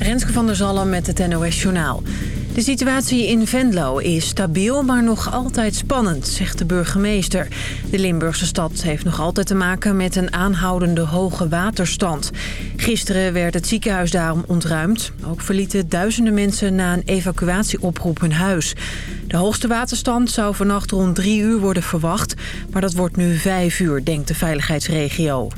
Renske van der Zalm met het NOS Journaal. De situatie in Venlo is stabiel, maar nog altijd spannend, zegt de burgemeester. De Limburgse stad heeft nog altijd te maken met een aanhoudende hoge waterstand. Gisteren werd het ziekenhuis daarom ontruimd. Ook verlieten duizenden mensen na een evacuatieoproep hun huis. De hoogste waterstand zou vannacht rond drie uur worden verwacht... maar dat wordt nu vijf uur, denkt de veiligheidsregio.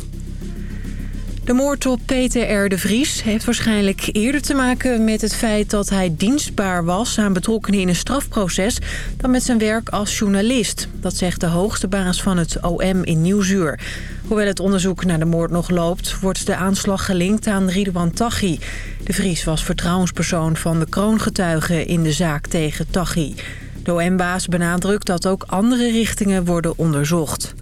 De moord op Peter de Vries heeft waarschijnlijk eerder te maken met het feit dat hij dienstbaar was aan betrokkenen in een strafproces dan met zijn werk als journalist. Dat zegt de hoogste baas van het OM in Nieuwzuur. Hoewel het onderzoek naar de moord nog loopt, wordt de aanslag gelinkt aan Ridwan Taghi. De Vries was vertrouwenspersoon van de kroongetuigen in de zaak tegen Taghi. De OM-baas benadrukt dat ook andere richtingen worden onderzocht.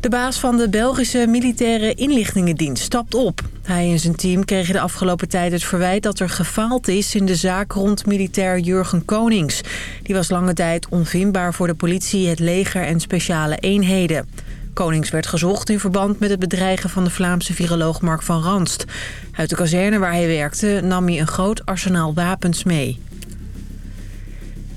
De baas van de Belgische militaire inlichtingendienst stapt op. Hij en zijn team kregen de afgelopen tijd het verwijt dat er gefaald is... in de zaak rond militair Jurgen Konings. Die was lange tijd onvindbaar voor de politie, het leger en speciale eenheden. Konings werd gezocht in verband met het bedreigen van de Vlaamse viroloog Mark van Ranst. Uit de kazerne waar hij werkte nam hij een groot arsenaal wapens mee.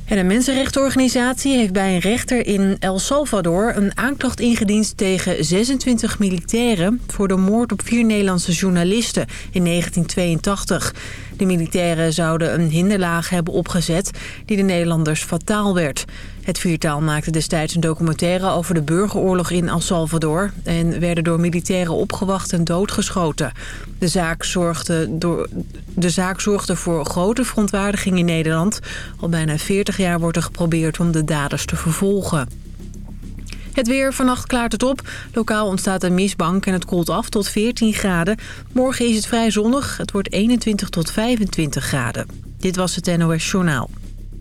En een mensenrechtenorganisatie heeft bij een rechter in El Salvador... een aanklacht ingediend tegen 26 militairen... voor de moord op vier Nederlandse journalisten in 1982. De militairen zouden een hinderlaag hebben opgezet... die de Nederlanders fataal werd. Het viertaal maakte destijds een documentaire over de burgeroorlog in El Salvador... en werden door militairen opgewacht en doodgeschoten. De zaak zorgde, door, de zaak zorgde voor grote verontwaardiging in Nederland. Al bijna 40 jaar wordt er geprobeerd om de daders te vervolgen. Het weer, vannacht klaart het op. Lokaal ontstaat een mistbank en het koelt af tot 14 graden. Morgen is het vrij zonnig. Het wordt 21 tot 25 graden. Dit was het NOS Journaal.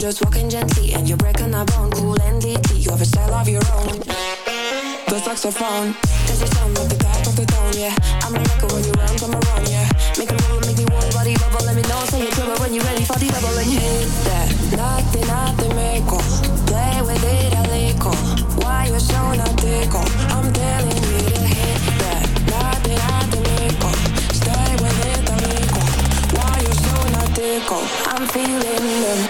Just walking gently and you're breaking a bone cool and deeply. You have a style of your own. The saxophone. Does it sound like the top of the tone yeah. I'm a rocker when you run come around yeah. Make a move make me want body bubble. Let me know say you're trouble when you're ready for the double and hit that. Nothing nothing make play with it a little why you're so not tickle? I'm telling you to hit that. Nothing nothing make stay with it a little why you're so not tickle? I'm feeling them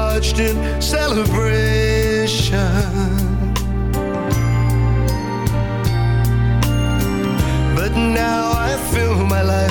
in celebration. But now I fill my life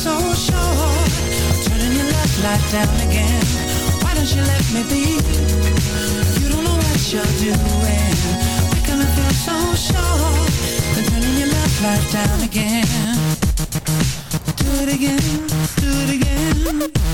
So sure. Turning your left light down again. Why don't you let me be? You don't know what you're doing. Making me feel so sure. Then turning your left light down again. Do it again, do it again.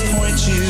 Disappoint you.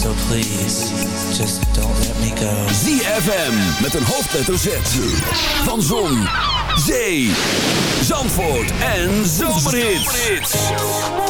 So please, just don't let me go. ZFM met een hoofdletter Z. Van Zon, Zee, Zandvoort en Zomerhits.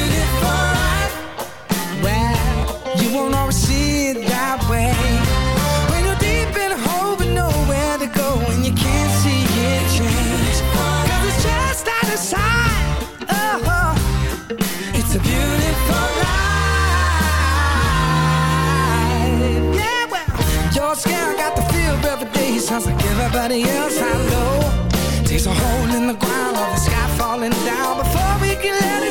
Sounds like everybody else I know. Takes a hole in the ground or the sky falling down before we can let it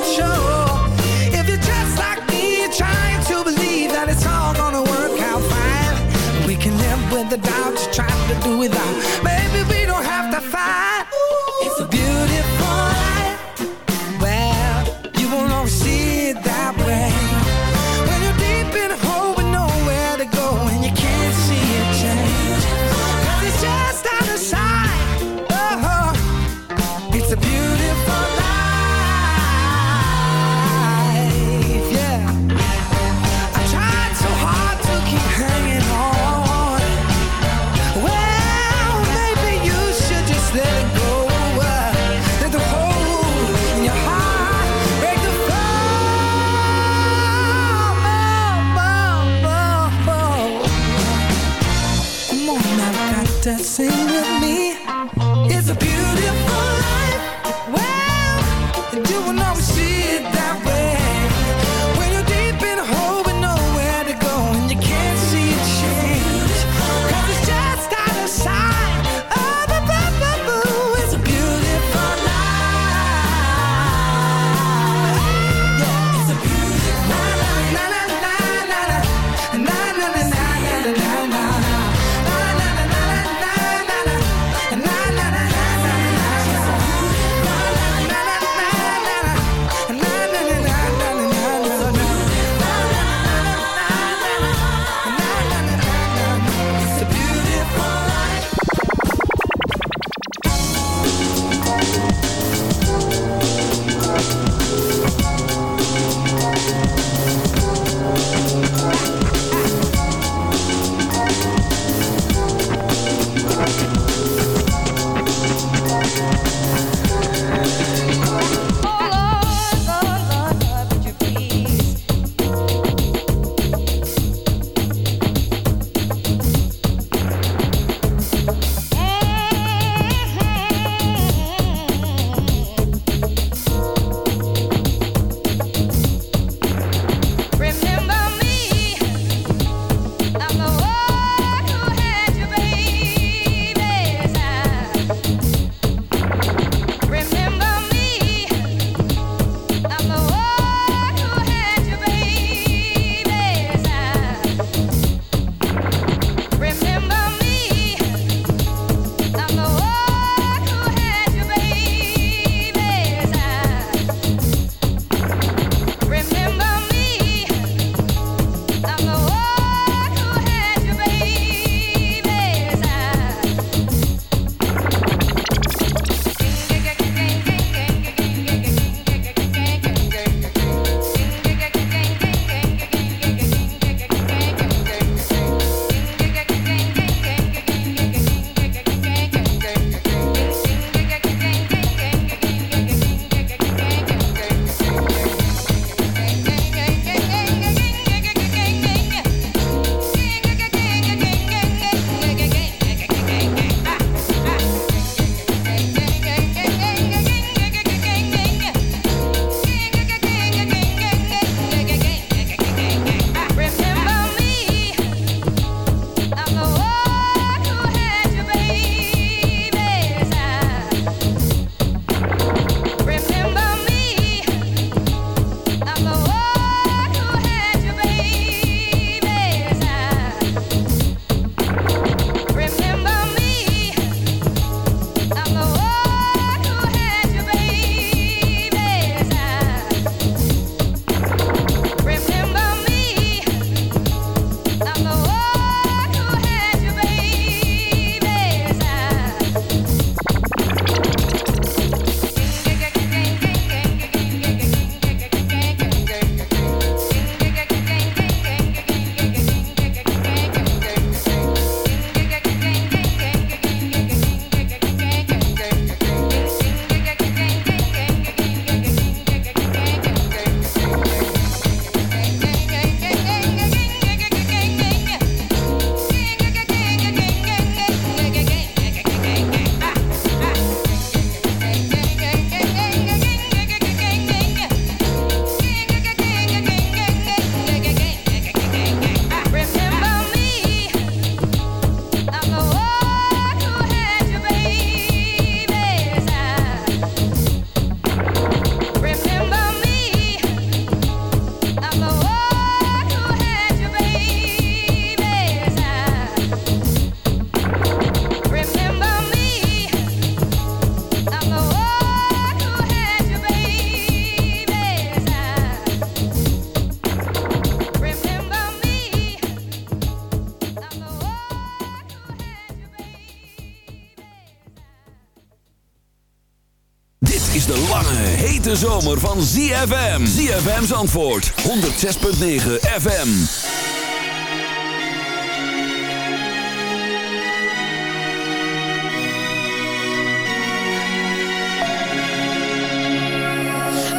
zomer van ZFM. ZFM's antwoord. 106.9 FM.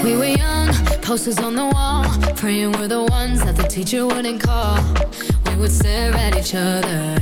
We were young, posters on the wall. Praying we're the ones that the teacher wouldn't call. We would stare at each other.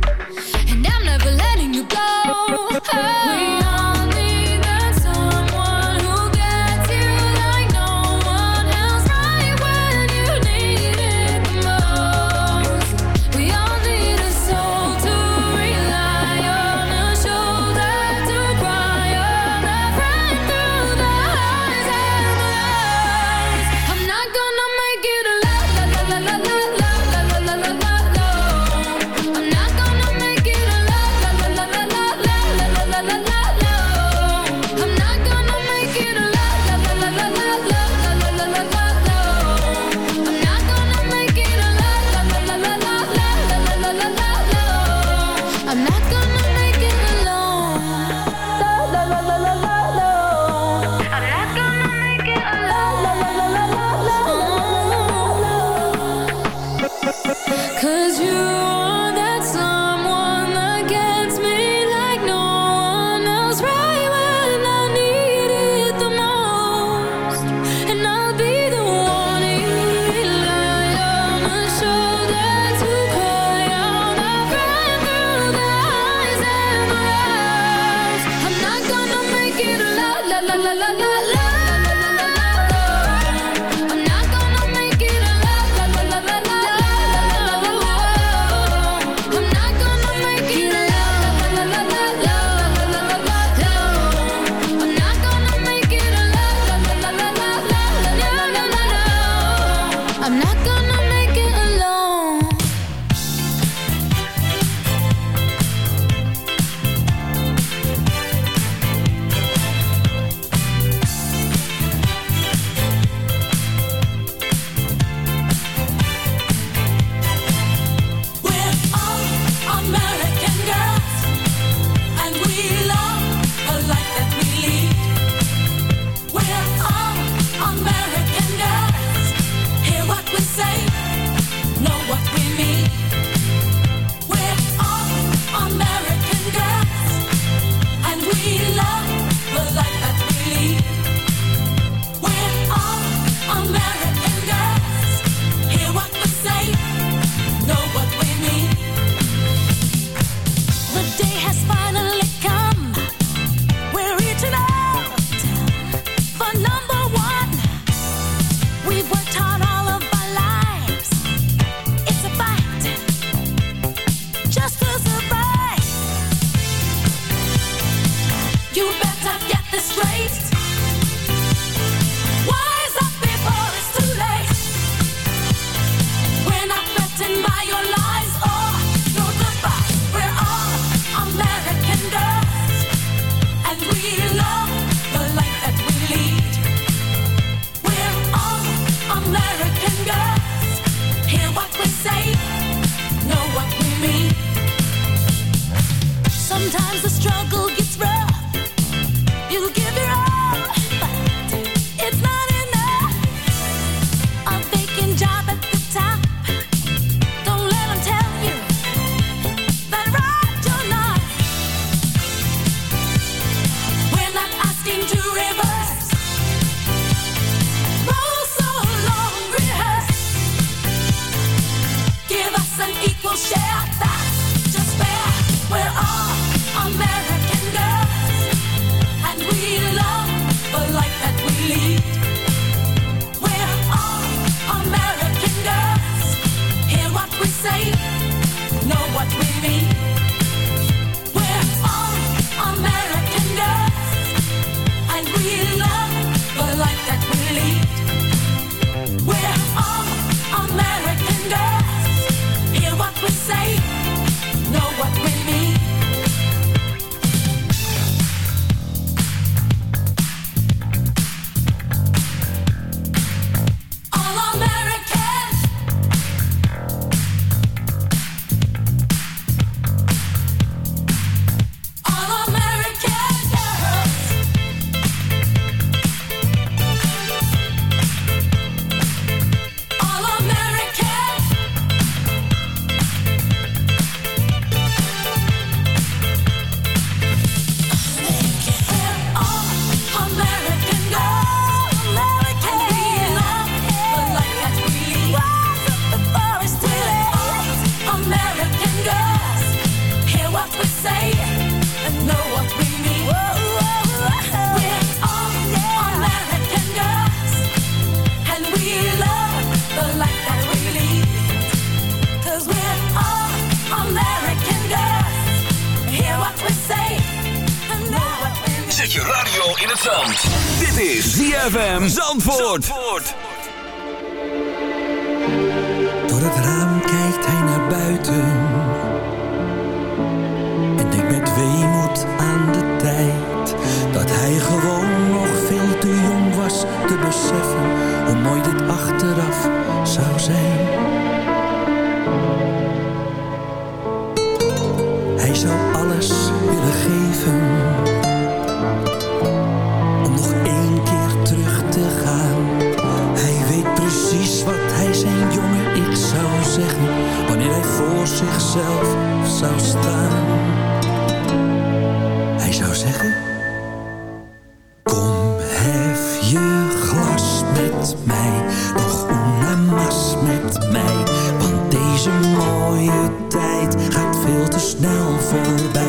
now for the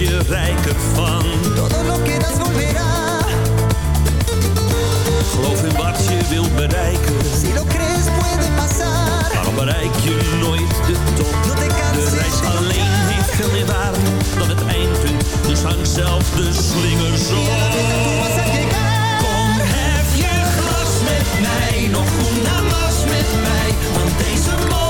je rijker van. Todo lo. Geloof in wat je wilt bereiken. Si lo puede pasar. Bereik je nooit de top? de reis alleen heeft veel meer waarde dan het eind. Dus hang zelf de slingers op. Kom, hef je glas met mij, nog een namas met mij, want deze morgen.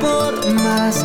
por más,